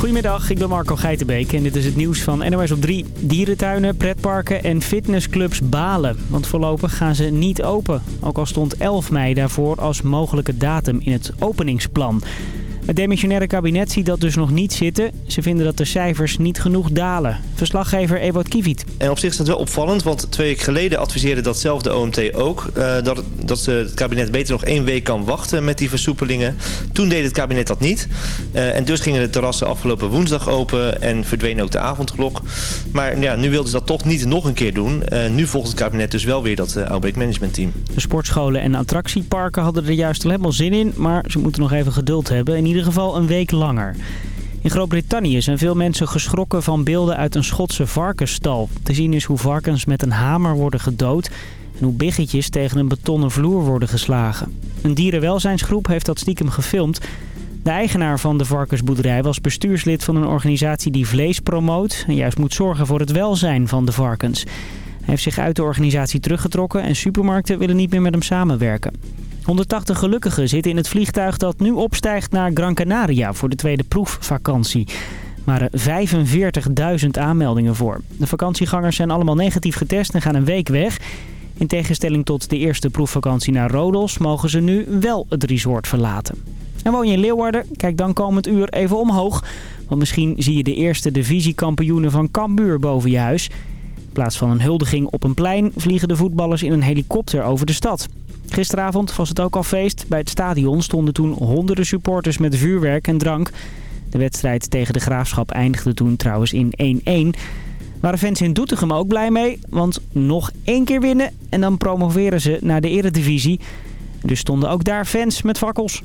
Goedemiddag, ik ben Marco Geitenbeek en dit is het nieuws van NOS op 3. Dierentuinen, pretparken en fitnessclubs balen. Want voorlopig gaan ze niet open. Ook al stond 11 mei daarvoor als mogelijke datum in het openingsplan. Het demissionaire kabinet ziet dat dus nog niet zitten. Ze vinden dat de cijfers niet genoeg dalen. Verslaggever Ewout Kiviet. En op zich is dat wel opvallend, want twee weken geleden adviseerde datzelfde OMT ook... Uh, dat, dat het kabinet beter nog één week kan wachten met die versoepelingen. Toen deed het kabinet dat niet. Uh, en dus gingen de terrassen afgelopen woensdag open en verdween ook de avondklok. Maar ja, nu wilden ze dat toch niet nog een keer doen. Uh, nu volgt het kabinet dus wel weer dat uh, outbreak management team. De sportscholen en attractieparken hadden er juist al helemaal zin in... maar ze moeten nog even geduld hebben. In ieder geval een week langer. In Groot-Brittannië zijn veel mensen geschrokken van beelden uit een Schotse varkensstal. Te zien is hoe varkens met een hamer worden gedood en hoe biggetjes tegen een betonnen vloer worden geslagen. Een dierenwelzijnsgroep heeft dat stiekem gefilmd. De eigenaar van de varkensboerderij was bestuurslid van een organisatie die vlees promoot... en juist moet zorgen voor het welzijn van de varkens. Hij heeft zich uit de organisatie teruggetrokken en supermarkten willen niet meer met hem samenwerken. 180 gelukkigen zitten in het vliegtuig dat nu opstijgt naar Gran Canaria voor de tweede proefvakantie. Waren 45.000 aanmeldingen voor. De vakantiegangers zijn allemaal negatief getest en gaan een week weg. In tegenstelling tot de eerste proefvakantie naar Rodos mogen ze nu wel het resort verlaten. En woon je in Leeuwarden? Kijk dan komend uur even omhoog. Want misschien zie je de eerste divisiekampioenen van Cambuur boven je huis. In plaats van een huldiging op een plein vliegen de voetballers in een helikopter over de stad. Gisteravond was het ook al feest. Bij het stadion stonden toen honderden supporters met vuurwerk en drank. De wedstrijd tegen de Graafschap eindigde toen trouwens in 1-1. Waren fans in Doetinchem ook blij mee, want nog één keer winnen en dan promoveren ze naar de eredivisie. Dus stonden ook daar fans met fakkels.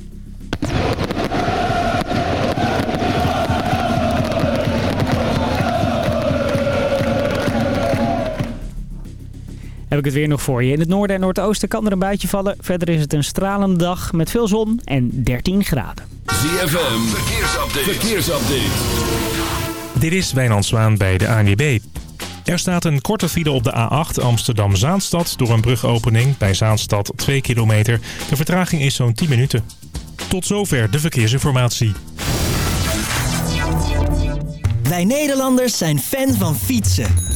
Heb ik het weer nog voor je. In het noorden en noordoosten kan er een buitje vallen. Verder is het een stralende dag met veel zon en 13 graden. ZFM, verkeersupdate. verkeersupdate. Dit is Wijnand Zwaan bij de ANWB. Er staat een korte file op de A8 Amsterdam-Zaanstad door een brugopening bij Zaanstad 2 kilometer. De vertraging is zo'n 10 minuten. Tot zover de verkeersinformatie. Wij Nederlanders zijn fan van fietsen.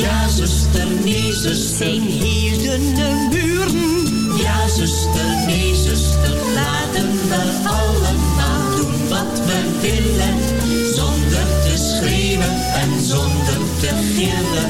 Ja, zuster, nee, zuster. Zijn heel dunne muren. Ja, zuster, nee, zuster. Laten we allemaal doen wat we willen. Zonder te schreeuwen en zonder te gillen.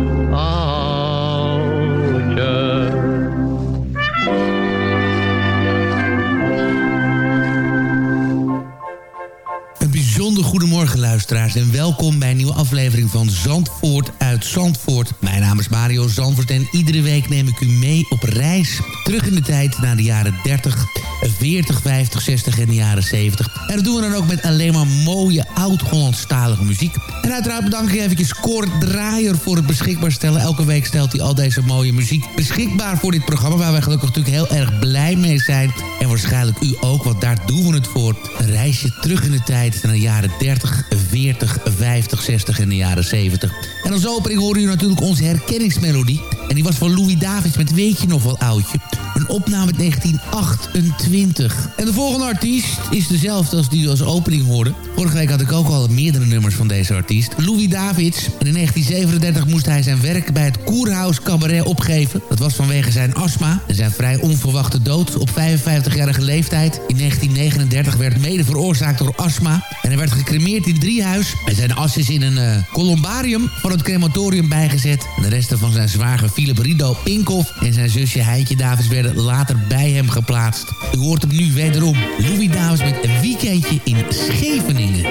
luisteraars en welkom bij een nieuwe aflevering van Zandvoort uit Zandvoort. Mijn naam is Mario Zandvoort en iedere week neem ik u mee op reis. Terug in de tijd naar de jaren 30, 40, 50, 60 en de jaren 70. En dat doen we dan ook met alleen maar mooie oud-Hollandstalige muziek. En uiteraard bedank ik eventjes Kort Draaier voor het beschikbaar stellen. Elke week stelt hij al deze mooie muziek beschikbaar voor dit programma... waar wij gelukkig natuurlijk heel erg blij mee zijn. En waarschijnlijk u ook, want daar doen we het voor. Een reisje terug in de tijd naar de jaren 30, 40, 50, 60 en de jaren 70. En als opening horen u natuurlijk onze herkenningsmelodie. En die was van Louis Davids met Weet je nog wel oudje. Een opname uit 1928. En de volgende artiest is dezelfde als die als opening hoorde. Vorige week had ik ook al meerdere nummers van deze artiest. Louis Davids. En in 1937 moest hij zijn werk bij het Koerhuis Cabaret opgeven. Dat was vanwege zijn astma en zijn vrij onverwachte dood op 55-jarige leeftijd. In 1939 werd mede veroorzaakt door astma. En hij werd gecremeerd in Driehuis. En zijn as is in een uh, columbarium van het crematorium bijgezet. De resten van zijn zwager Philip Rido Pinkhoff en zijn zusje Heintje Davids werden later bij hem geplaatst. U hoort hem nu wederom. Louis Davids met een weekendje in Scheveningen.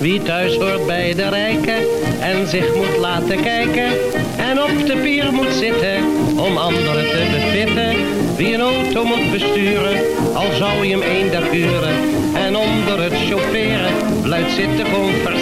Wie thuis hoort bij de rijken en zich moet laten kijken en op de pier moet zitten om anderen te bevitten. Wie een auto moet besturen, al zou je hem één dag huren en onder het chaufferen luid zitten converseren.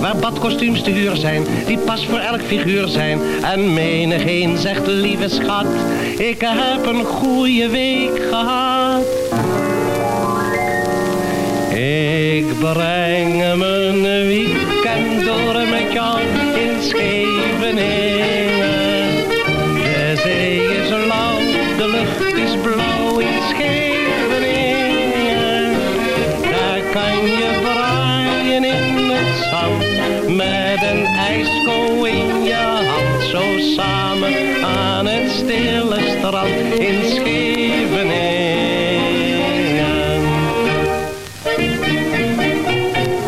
Waar badkostuums te huur zijn, die pas voor elk figuur zijn. En menig een zegt, lieve schat, ik heb een goede week gehad. Ik breng mijn weekend door met jou in Scheveningen. Samen aan het stille strand in Scheveningen.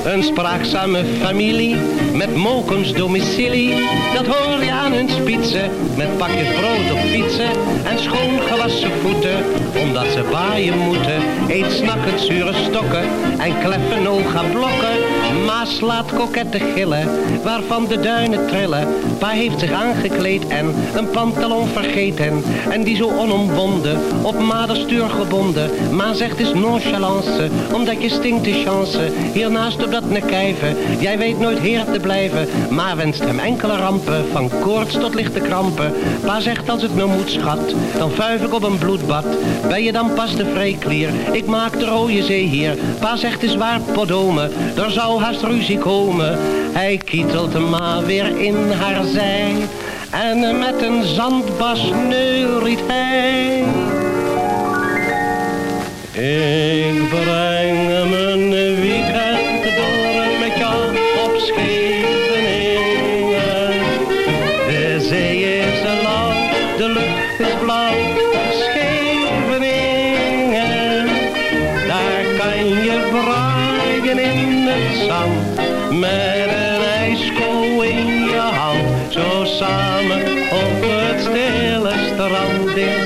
Een spraakzame familie met mokums domicilie. Dat hoor hun spitsen met pakjes brood op fietsen en schoon gewassen voeten. Omdat ze baaien moeten, eet snakkend zure stokken en kleffen oga blokken. Ma slaat kokette gillen, waarvan de duinen trillen. Pa heeft zich aangekleed en een pantalon vergeten. En die zo onomwonden, op maderstuur gebonden. Ma zegt is nonchalance, omdat je stinkt de chance. Hiernaast op dat nekijven, jij weet nooit heer te blijven. Ma wenst hem enkele rampen, van koorts tot lichte krampen. Pa zegt als het nou moet schat, dan vuif ik op een bloedbad. Ben je dan pas de vreeklier, ik maak de rode zee hier. Pa zegt is waar podome, er zou haast ruzie komen. Hij kietelt de ma weer in haar zij. En met een zandbas neuriet hij. Ik breng mijn weekend braaien in het zand met een ijsko in je hand. Zo samen op het stille strand in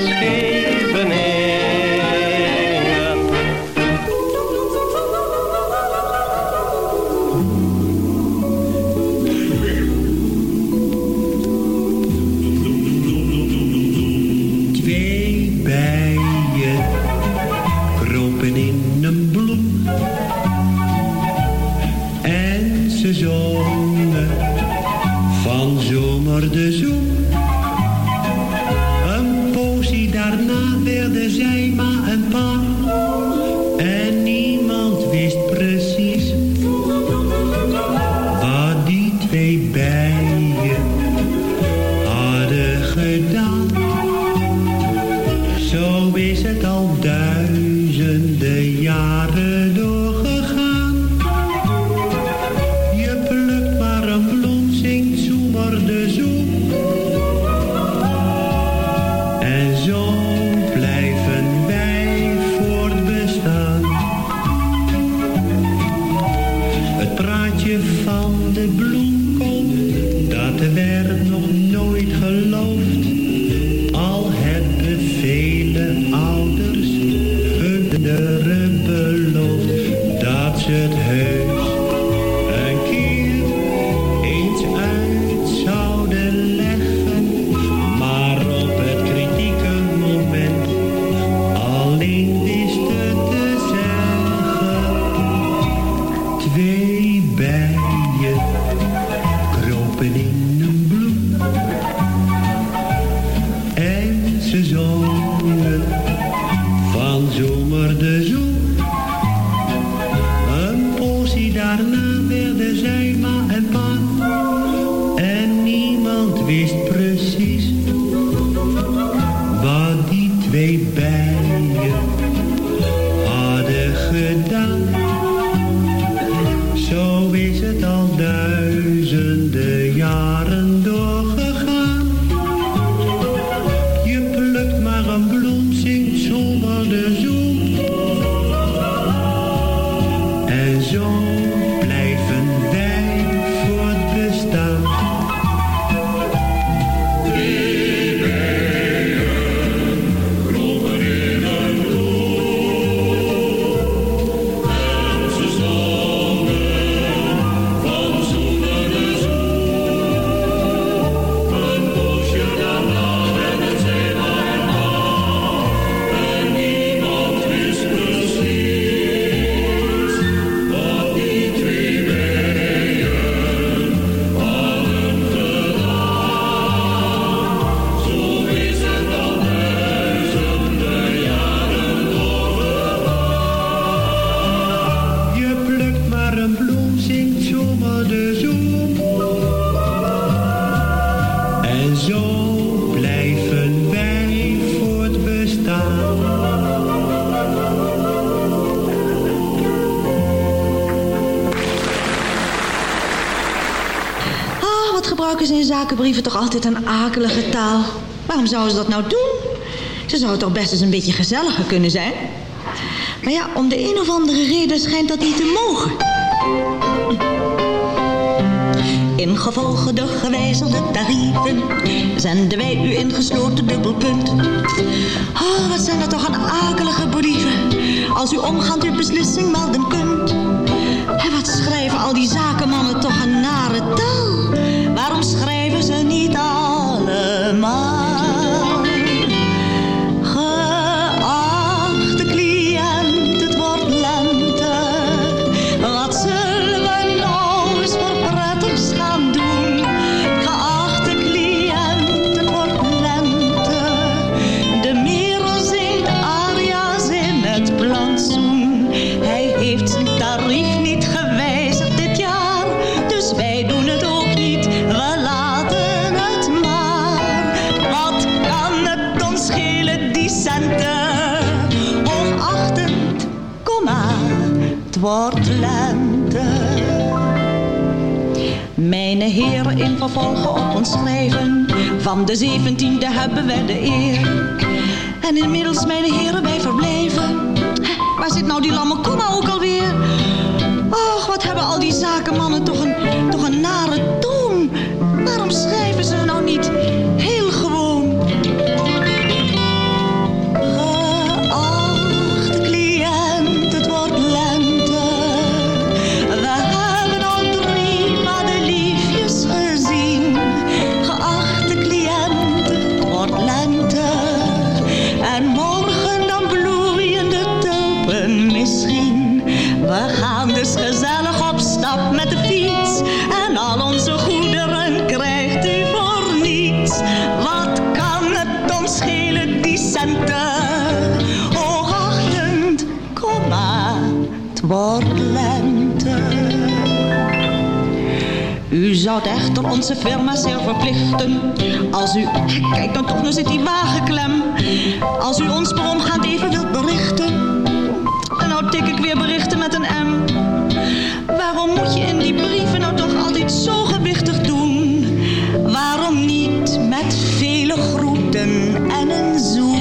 Waarom zouden ze dat nou doen? Ze zouden toch best eens een beetje gezelliger kunnen zijn? Maar ja, om de een of andere reden schijnt dat niet te mogen. Ingevolge de gewijzigde tarieven zenden wij u ingesloten dubbelpunt. Oh, wat zijn dat toch een akelige brieven als u omgaand uw beslissing melden kunt. En wat schrijven al die zakenmannen toch een nare taal? Waarom schrijven ze niet allemaal? tomorrow. Vervolgen op ons schrijven. Van de zeventiende hebben wij de eer. En inmiddels, mijn heren, wij verblijven. Hè, Waar zit nou die lamme komma ook alweer? Och, wat hebben al die zakenmannen toch een, toch een nare toon. Waarom schrijven ze nou niet schelen, die centen? Hoogachtend, kom maar, het wordt lente. U zou echter onze firma zeer verplichten Als u, kijk dan toch, nu zit die wagen klem Als u ons per omgaand even wilt berichten En nou tik ik weer berichten met een M Waarom moet je in die brieven nou toch altijd zo azul.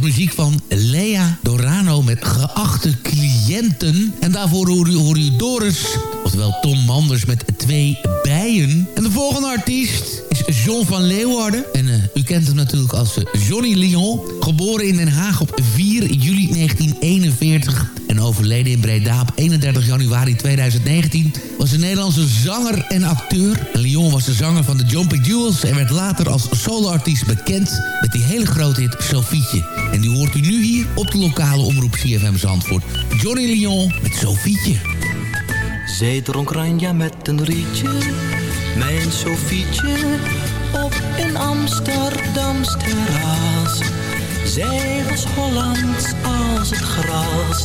Muziek van Lea Dorano met geachte cliënten. En daarvoor hoor u, u Doris, oftewel Tom Manders met twee bijen. En de volgende artiest is is John van Leeuwarden. En eh, u kent hem natuurlijk als eh, Johnny Lyon. Geboren in Den Haag op 4 juli 1941 en overleden in Breda op 31 januari 2019... was een Nederlandse zanger en acteur. Lyon was de zanger van de Jumping Jewels... en werd later als soloartiest bekend met die hele grote hit Sofietje. En die hoort u nu hier op de lokale omroep CFM Zandvoort. Johnny Lyon met Sofietje. Zij dronk ranja met een rietje, mijn Sofietje, op een Amsterdams terras. Zij was Hollands als het gras,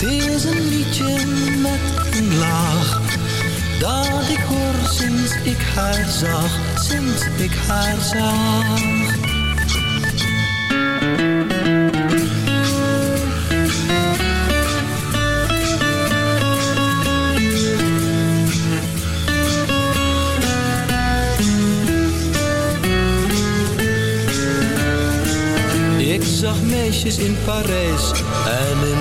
Het is een liedje met een laag. Dat ik hoor sinds ik haar zag, sinds ik haar zag. Ik zag meisjes in Parijs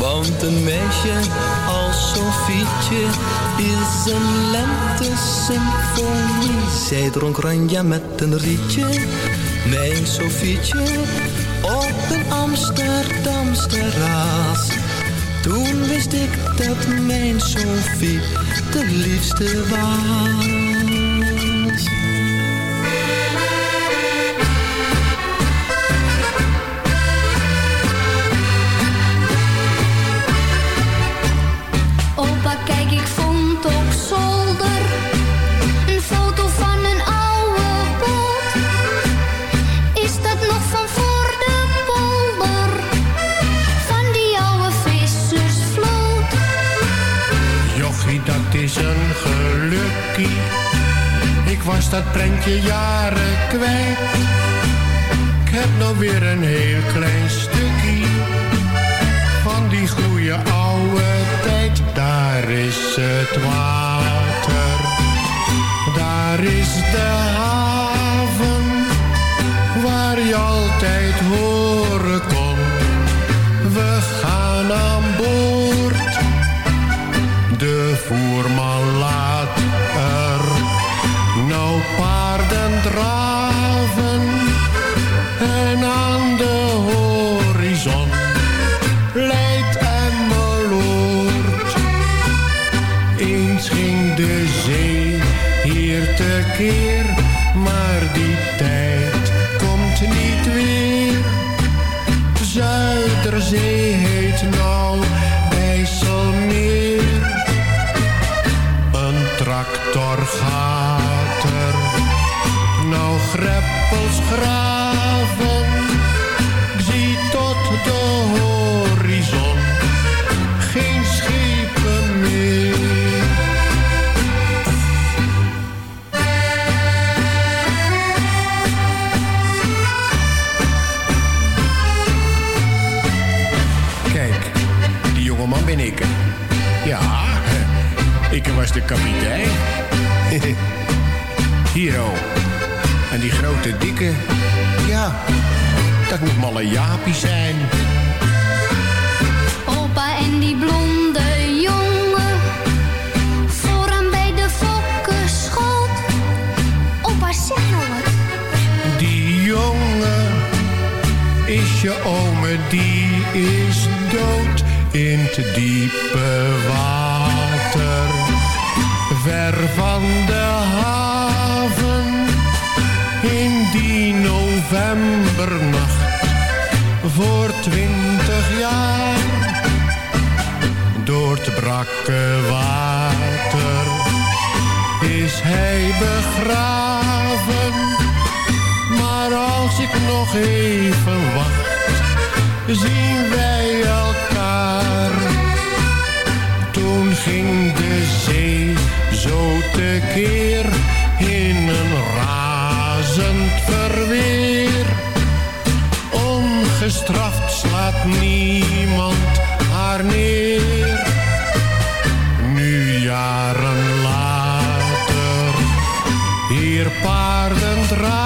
Want een meisje als Sofietje is een lente-symfonie. Zij dronk ranja met een rietje, mijn Sofietje, op een Amsterdams terras. Toen wist ik dat mijn Sofie de liefste was. Was dat prentje jaren kwijt. Ik heb nou weer een heel klein stukje van die goede oude tijd. Daar is het water, daar is de haven, waar je altijd horen kon. We gaan aan boord. De voerman laat maar die tijd komt niet weer. Zuiderzee heet nou IJsselmeer. Een tractor gaat kapitein. Hiro En die grote dikke, ja, dat moet malle Jaapie zijn. Opa en die blonde jongen, vooraan bij de fokkenschool. Opa, zeg nou wat. Die jongen is je ome, die is dood in te diepe water. Van de haven in die novembernacht voor twintig jaar. Door het brakke water is hij begraven. Maar als ik nog even wacht, zien wij tekeer in een razend verweer. Ongestraft slaat niemand haar neer. Nu jaren later, hier paarden draven,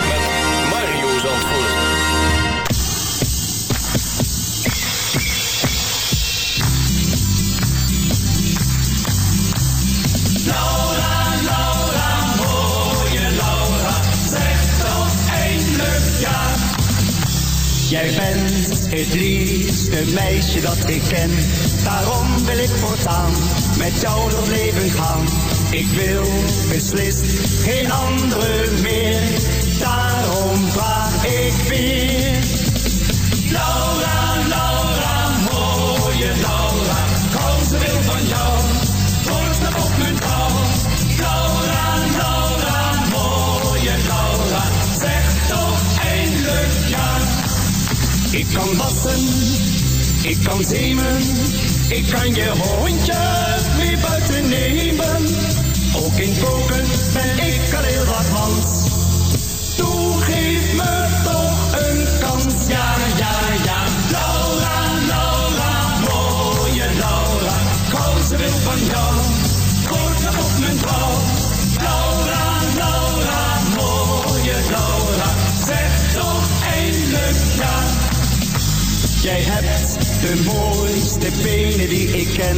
Jij bent het liefste meisje dat ik ken. Daarom wil ik voortaan met jou door leven gaan. Ik wil beslist geen andere meer. Daarom vraag ik weer. Laura, Ik kan wassen, ik kan zeemen. Ik kan je hondje weer buiten nemen. Ook in koken ben ik al heel wat mans. Toe, geef me toch een kans. Ja, ja, ja. Laura, Laura, mooie Laura, kom ze wil van jou, Jij hebt de mooiste benen die ik ken.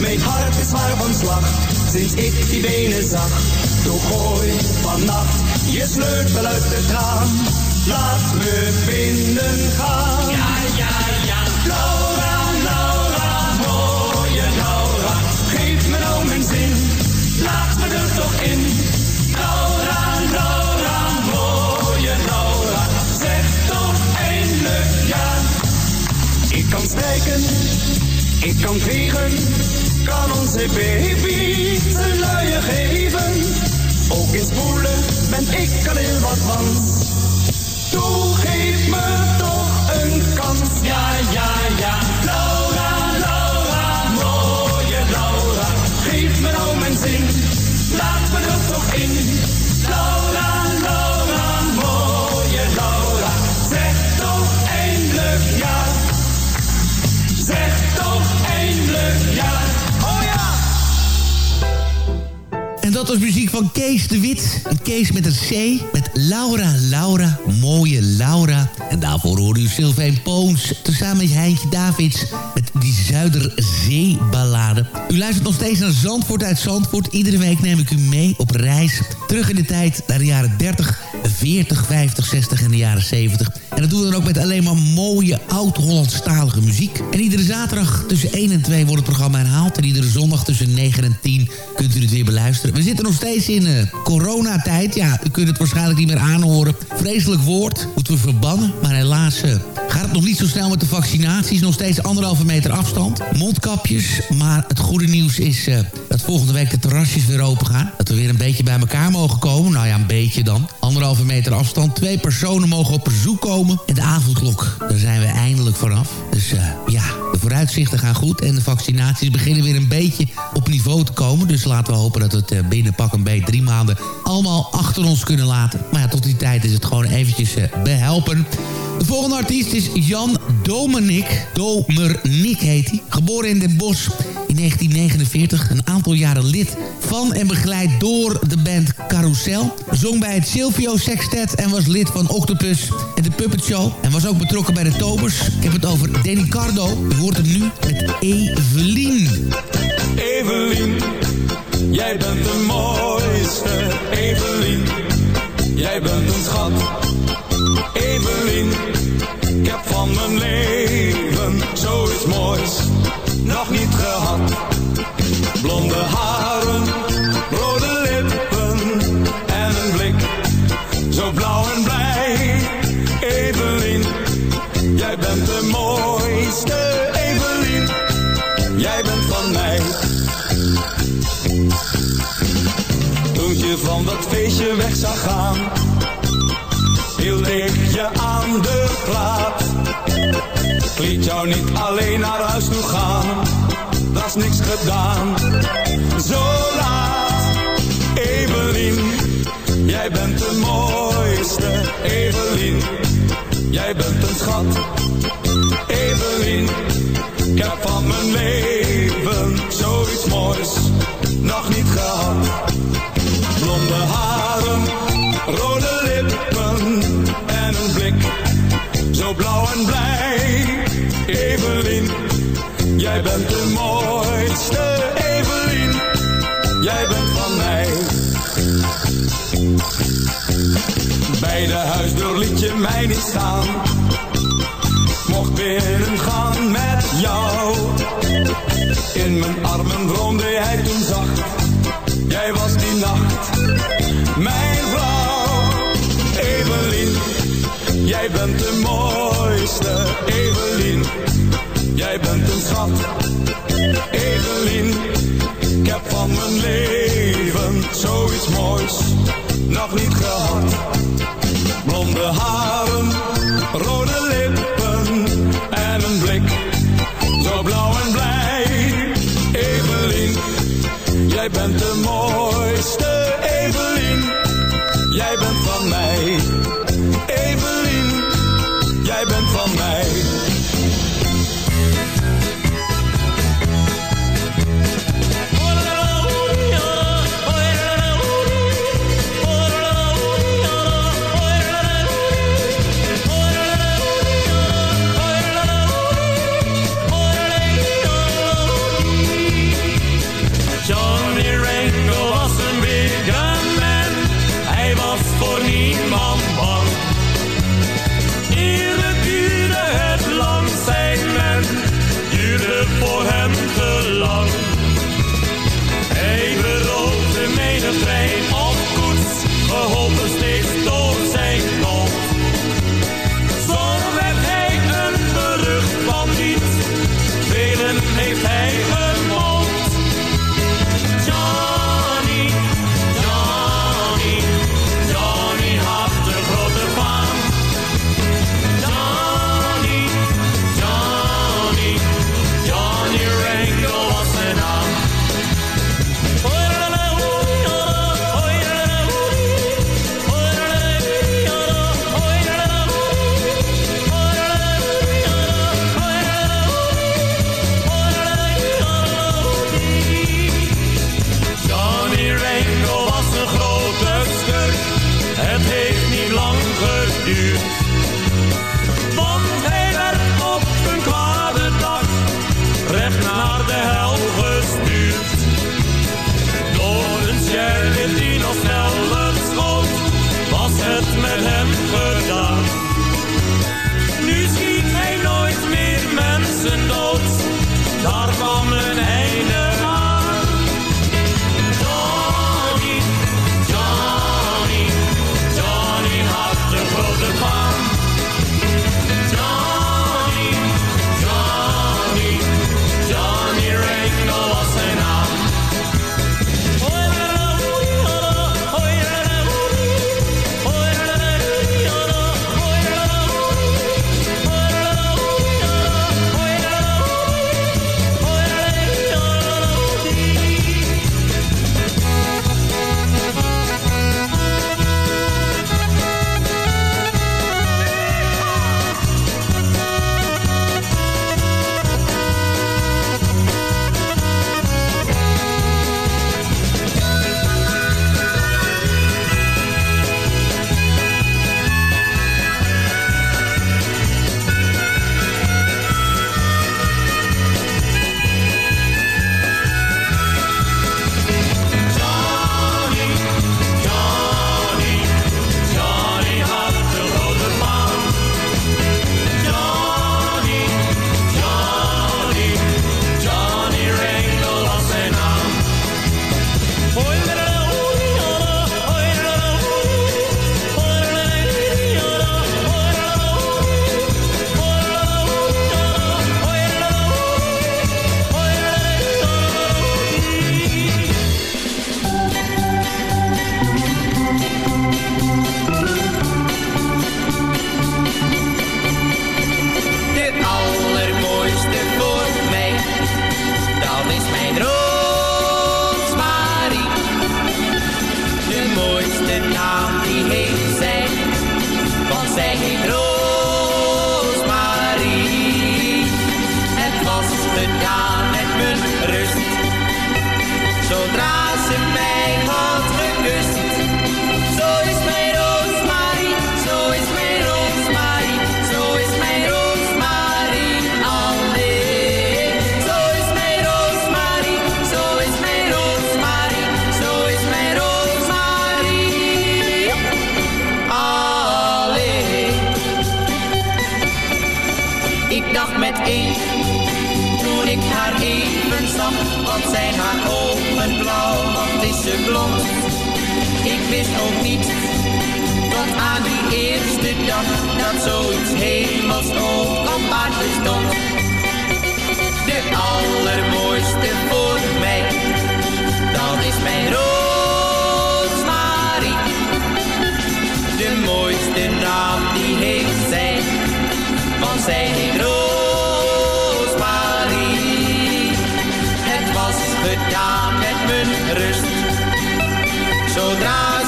Mijn hart is zwaar van slag, sinds ik die benen zag. Doe gooi vannacht je sleutel uit het raam. Laat me binnen gaan. Een Kees met een C. Met Laura, Laura, mooie Laura. En daarvoor hoorde u Sylvain Poons. Tezamen met Heintje Davids. Met die Zuiderzeeballade. U luistert nog steeds naar Zandvoort uit Zandvoort. Iedere week neem ik u mee op reis. Terug in de tijd naar de jaren 30, 40, 50, 60 en de jaren 70. En dat doen we dan ook met alleen maar mooie oud-Hollandstalige muziek. En iedere zaterdag tussen 1 en 2 wordt het programma herhaald. En iedere zondag tussen 9 en 10 kunt u het weer beluisteren. We zitten nog steeds in uh, coronatijd. Ja, u kunt het waarschijnlijk niet meer aanhoren. Vreselijk woord, moeten we verbannen. Maar helaas uh, gaat het nog niet zo snel met de vaccinaties. Nog steeds anderhalve meter afstand. Mondkapjes. Maar het goede nieuws is uh, dat volgende week de terrasjes weer open gaan. Dat we weer een beetje bij elkaar mogen komen. Nou ja, een beetje dan. Anderhalve meter afstand. Twee personen mogen op bezoek komen. En de avondklok, daar zijn we eindelijk vanaf. Dus uh, ja, de vooruitzichten gaan goed. En de vaccinaties beginnen weer een beetje op niveau te komen. Dus laten we hopen dat we het uh, binnen pak een beetje drie maanden... allemaal achter ons kunnen laten. Maar ja, tot die tijd is het gewoon eventjes uh, behelpen. De volgende artiest is Jan Domenik. Domernik heet hij. Geboren in Den Bosch in 1949. Een aantal jaren lid van en begeleid door de band Carousel. Zong bij het Silvio Sextet en was lid van Octopus en de Puppet Show. En was ook betrokken bij de Tobers. Ik heb het over Danny Cardo. U hoort hem nu met Evelien. Evelien, jij bent de mooiste. Evelien, jij bent een schat. Evelien, ik heb van mijn leven zoiets moois nog niet gehad. Blonde haren, rode lippen en een blik zo blauw en blij. Evelien, jij bent de mooiste. Evelien, jij bent van mij. Toen je van dat feestje weg zag gaan, hield ik je aan de plaat. Liet jou niet alleen naar huis toe gaan, dat is niks gedaan. Zo laat, Evelien, jij bent de mooiste. Evelien, jij bent een schat. Evelien, ik heb van mijn leven zoiets moois nog niet gehad. Blonde haren, rode lippen en een blik zo blauw en blij. Jij bent de mooiste. Evelien, jij bent van mij. Bij de huisdeur liet je mij niet staan. Mocht binnen gaan met jou. In mijn armen droomde hij toen zacht. Jij was die nacht mijn vrouw. Evelien, jij bent de mooiste. Evelien, jij bent een schat. Evelien, ik heb van mijn leven zoiets moois nog niet gehad. Blonde haren, rode lippen en een blik zo blauw en blij. Evelien, jij bent de mooiste. Evelien, jij bent van mij. Evelien, jij bent van mij.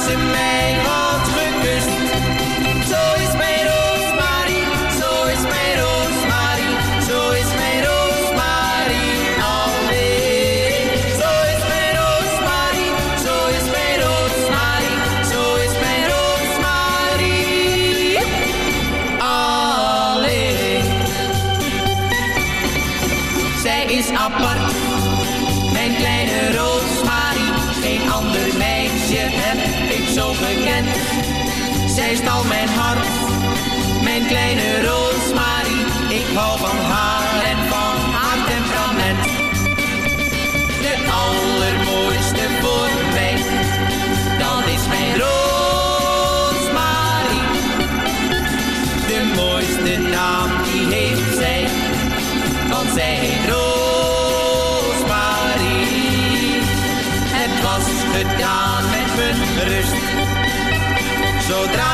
Zodra ze Zij stal mijn hart, mijn kleine Roosmarie. Ik hou van haar en van haar temperament. De allermooiste voor mij, dat is mijn Roosmarie. De mooiste naam die heeft zij, want zij heet Roosmarie. Het was gedaan met mijn rust, zodra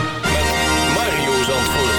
Zandvoort.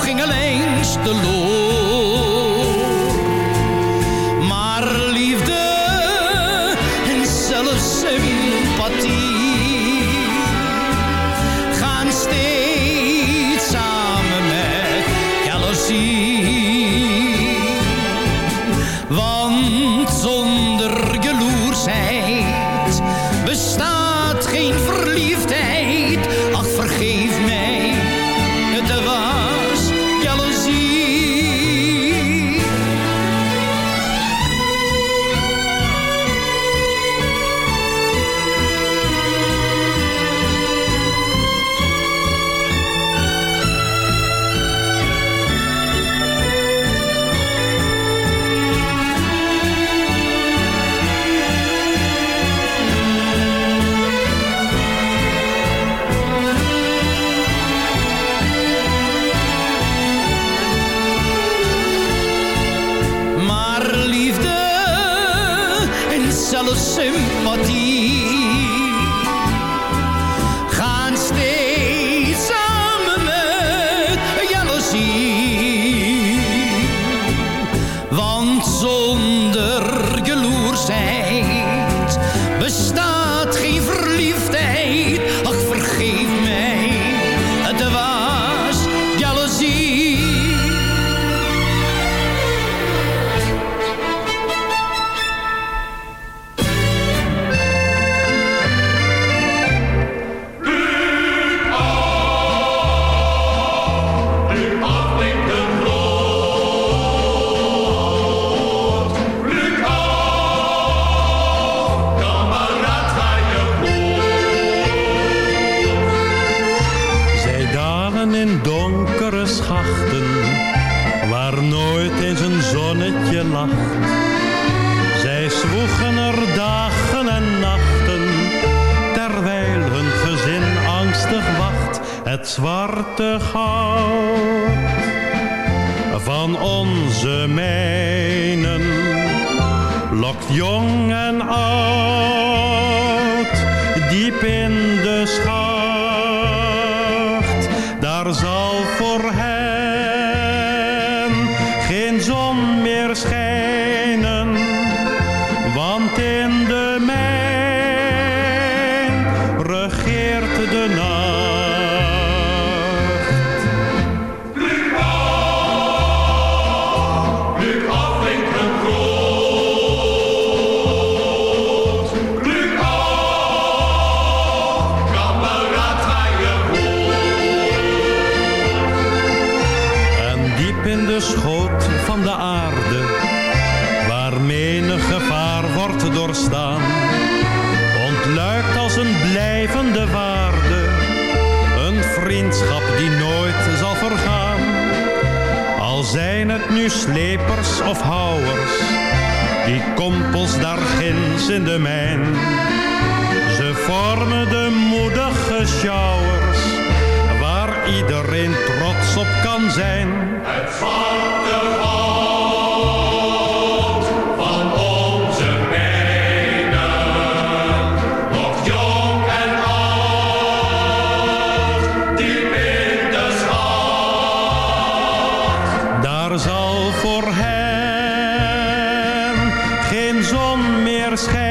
Ging allengs de loor. Jong zon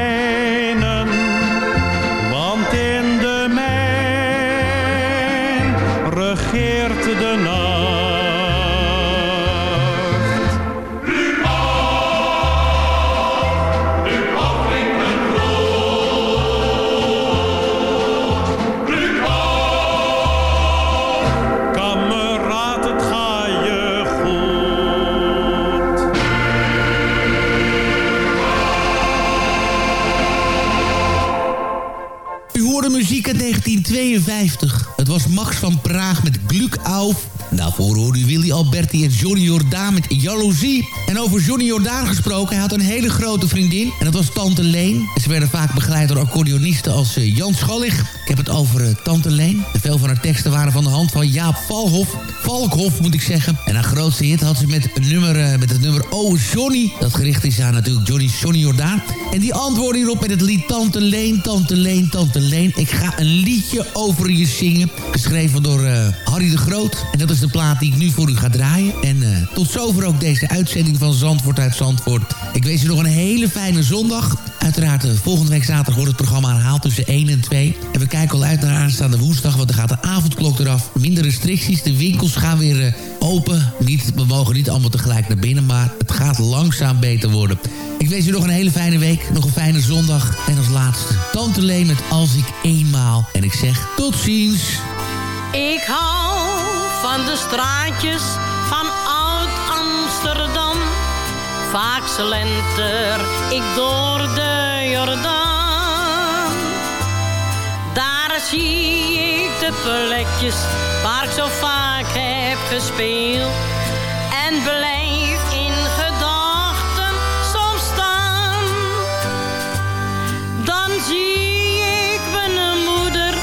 En over Johnny Jordaan gesproken, hij had een hele grote vriendin. En dat was Tante Leen. En ze werden vaak begeleid door accordeonisten als eh, Jan Schallig. Ik heb het over eh, Tante Leen. En veel van haar teksten waren van de hand van Jaap Valhof. Valkhof moet ik zeggen. En haar grootste hit had ze met, nummer, eh, met het nummer Oh Johnny. Dat gericht is aan natuurlijk Johnny Johnny Jordaan. En die antwoordde hierop met het lied Tante Leen, Tante Leen, Tante Leen. Ik ga een liedje over je zingen. Geschreven door eh, Harry de Groot. En dat is de plaat die ik nu voor u ga draaien. En eh, tot zover ook deze uitzending van Zandvoort uit Zandvoort. Ik wens u nog een hele fijne zondag. Uiteraard, eh, volgende week zaterdag wordt het programma herhaald tussen 1 en 2. En we kijken al uit naar aanstaande woensdag, want er gaat de avondklok eraf. Minder restricties, de winkels gaan weer eh, open. Niet, we mogen niet allemaal tegelijk naar binnen, maar het gaat langzaam beter worden. Ik wens u nog een hele fijne week, nog een fijne zondag. En als laatste, Tante Leen met Als ik eenmaal. En ik zeg tot ziens. Ik hou van de straatjes van Oud-Amsterdam. Vaak slenter ik door de Jordaan. Daar zie ik de plekjes waar ik zo vaak heb gespeeld. En blijf in gedachten soms staan. Dan zie ik mijn moeder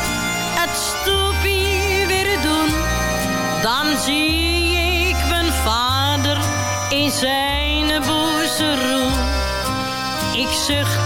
het stoepie weer doen. Dan zie ik mijn vader in zijn boezeroen. Ik zucht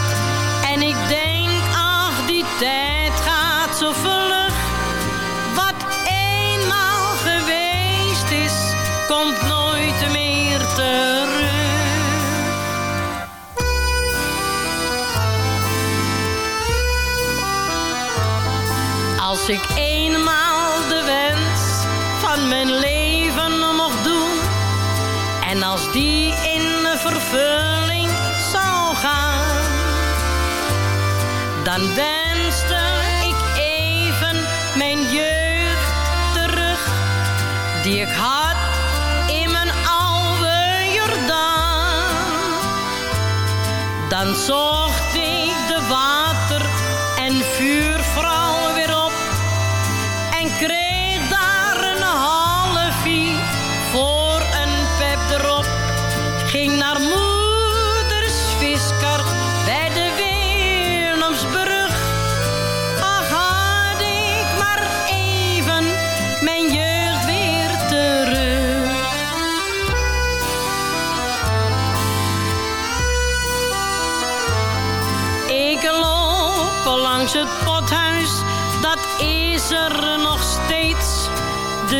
mijn leven mocht doen. En als die in vervulling zou gaan. Dan wenste ik even mijn jeugd terug. Die ik had in mijn oude. Dan zocht ik de water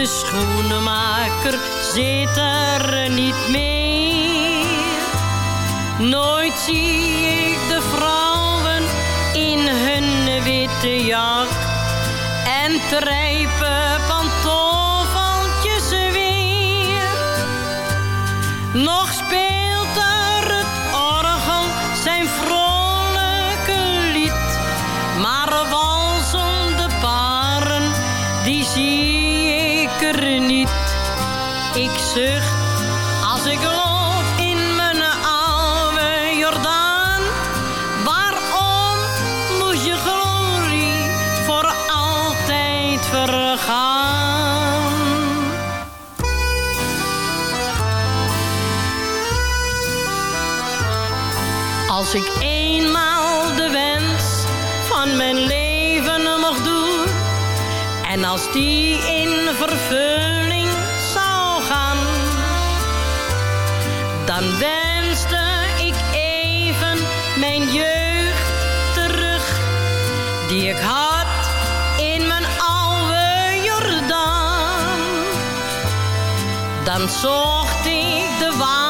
De schoenenmaker zit er niet meer. Nooit zie ik de vrouwen in hun witte jak en trijpen pantoffeltjes weer. Nog als ik loop in mijn oude Jordaan. Waarom moest je glorie voor altijd vergaan? Als ik eenmaal de wens van mijn leven mocht doen. En als die in vervulling ik had in mijn oude Jordaan. Dan zocht ik de water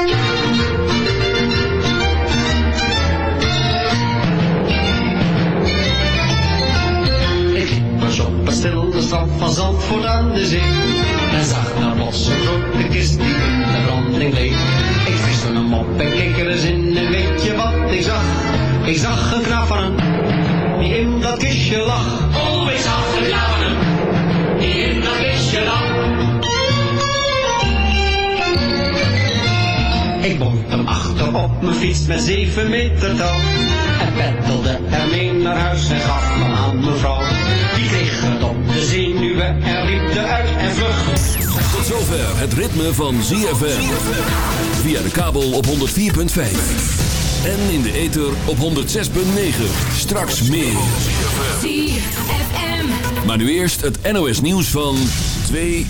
Ik was op een stille strand van Zandvoort aan de zee. En zag naar plots een grote kist die in de branding leek. Ik viste hem op en keek er eens in en weet je wat ik zag? Ik zag een hem, die in dat kistje lag. Oh, ik zag een die in dat kistje lag. Ik bond hem achter op mijn fiets met zeven meter touw. En peddelde ermee naar huis en gaf hem aan mevrouw. Die kreeg het op de zenuwen en riep eruit en vlug. Tot zover het ritme van ZFM. Via de kabel op 104.5. En in de ether op 106.9. Straks meer. ZFM. Maar nu eerst het NOS nieuws van 2 uur.